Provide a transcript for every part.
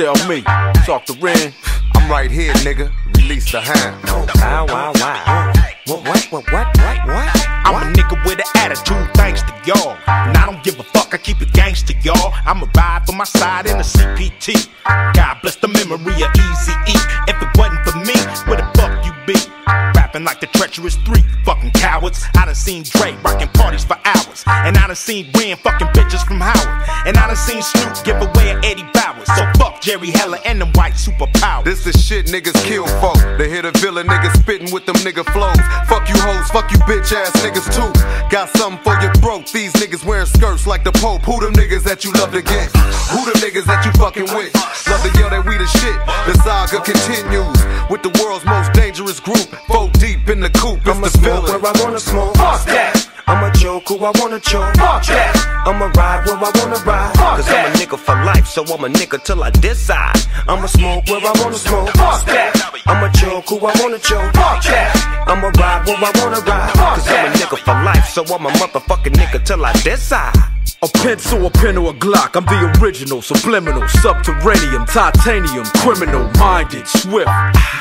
tell me. Talk to Ren. I'm right here, nigga. Release the hand. Wow, wow, wow. What, what, what, what, what, what? I'm a nigga with an attitude, thanks to y'all. And I don't give a fuck, I keep it gangster, y'all. I'ma ride for my side in a CPT. God bless the memory of Easy E. If it wasn't for me, where the fuck you be? Rapping like the treacherous three, seen Dre rocking parties for hours. And I done seen Ren fucking bitches from Howard. And I done seen Snoop give away an Eddie Bauers. So fuck Jerry Heller and them white superpowers. This is shit niggas kill for. They hit a villain niggas spitting with them nigga flows. Fuck you hoes, fuck you bitch ass niggas too. Got something for your throat. These niggas wearing skirts like the Pope. Who them niggas that you love to get? Who them niggas that you fucking with? Love to yell that we the shit. The saga continues with the world's most dangerous group. Four deep in the coop. It's I'ma the smoke villain. where I wanna smoke. Fuck that. I'ma choke who I wanna choke. Fuck that. I'ma ride where I wanna ride. Cause I'm a nigga for life, so I'm a nigga till I decide. I'ma smoke where I wanna smoke. Fuck that. I'ma choke who I wanna choke. Fuck that. I'ma ride where I wanna ride. Cause I'm a nigga for life, so I'm a motherfucking nigga till I decide. A pencil, a pen, or a Glock. I'm the original, subliminal, subterranean, titanium, criminal, minded, swift.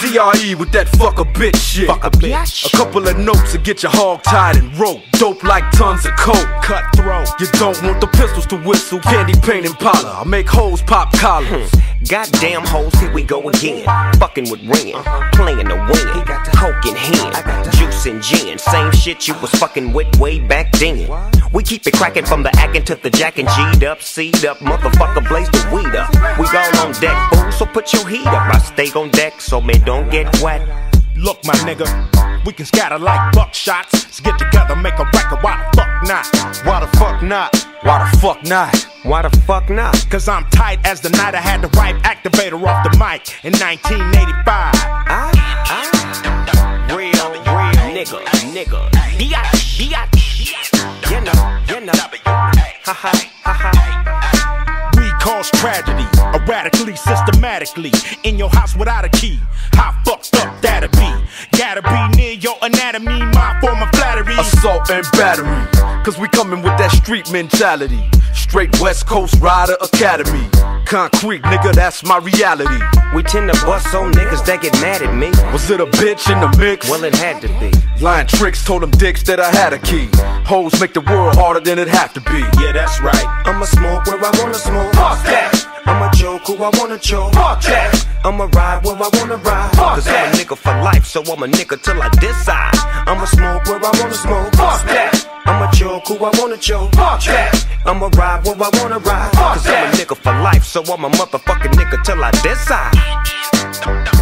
DRE with that fuck a bitch shit. Fuck a bitch. A couple of notes to get your hog tied and rope. Dope like tons of coke. Cutthroat. You don't want the pistols to whistle, candy paint and parlor. I make hoes pop collars. Hmm. Goddamn hoes, here we go again. Fucking with Ren, playing to win. Coke in hand, juice and gin. Same shit you was fucking with way back then. We keep it cracking from the acting to the jack and G'd up, C'd up. Motherfucker, blaze the weed up. We all on deck, fool, so put your heat up. I stay on deck, so man, don't get wet. Look, my nigga, we can scatter like buckshots. Let's get together, make a record. Why the fuck not? Why the fuck not? Why the fuck not? Why the fuck not? Cause I'm tight as the night I had the right activator off the mic in 1985. I, I, real, real nigga, nigga. Biatch, We cause tragedy, erratically, systematically. In your house without a key. How fucked up that'd be? Gotta be near your anatomy, my form of. Assault and battery. Cause we coming with that street mentality. Straight West Coast Rider Academy. Concrete, nigga, that's my reality. We tend to bust on niggas that get mad at me. Was it a bitch in the mix? Well, it had to be. Lying tricks told them dicks that I had a key. Hoes make the world harder than it have to be. Yeah, that's right. I'ma smoke where I wanna smoke. Fuck that. I'ma choke who I wanna choke. Fuck that. I'ma ride where I wanna ride. Cause I'm a nigga for life, so I'm a nigga till I decide. I'ma smoke where I wanna smoke. Fuck that. I'ma choke who I wanna choke. Fuck that. I'ma ride where I wanna ride. Cause I'm a nigga for life, so I'm a motherfucking nigga till I decide.